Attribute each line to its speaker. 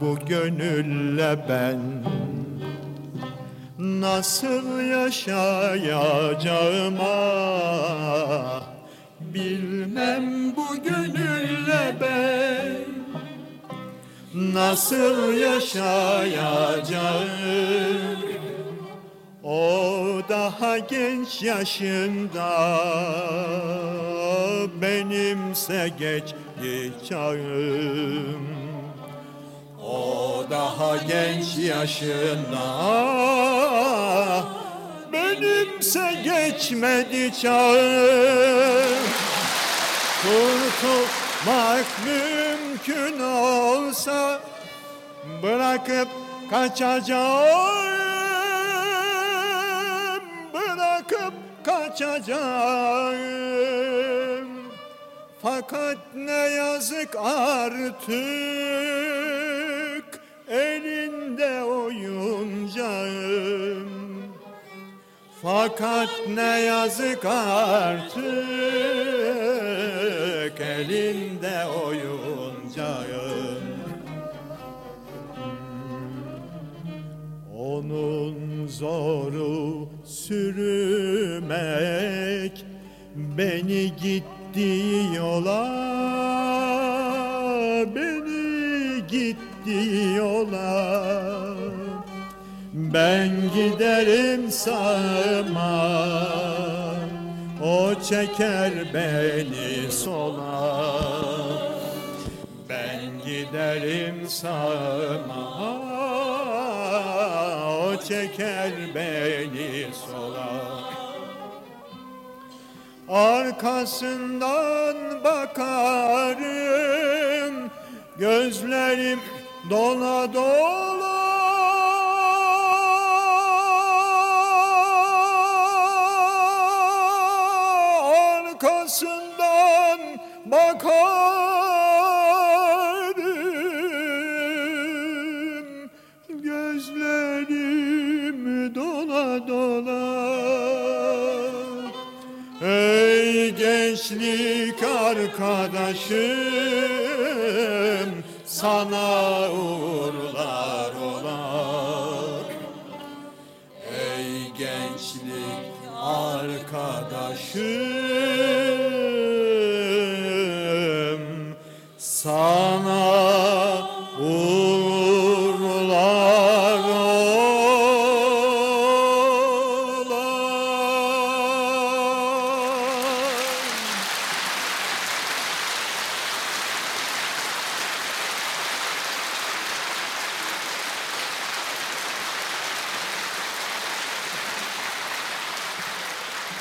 Speaker 1: bu gönülle ben Nasıl yaşayacağım ah. Bilmem bu gönülle ben Nasıl yaşayacağım. O daha genç yaşında Benimse geçti çağım daha genç yaşında. Benimse geçmedi çağım Kurtulmak mümkün olsa Bırakıp kaçacağım. Bırakıp kaçacağım. Fakat ne yazık artık Elinde oyuncağım. Fakat ne yazık artık elinde oyuncağım. Onun zoru sürmek beni gitti yola beni gitti yola. Ben giderim sağıma O çeker beni sola. Ben giderim sağıma O çeker beni sola. Arkasından Gözlerim dola dola arkasından bakarım gözlerim dola dola Ey gençlik arkadaşım sana uğurlar ola Ey gençlik arkadaşım sana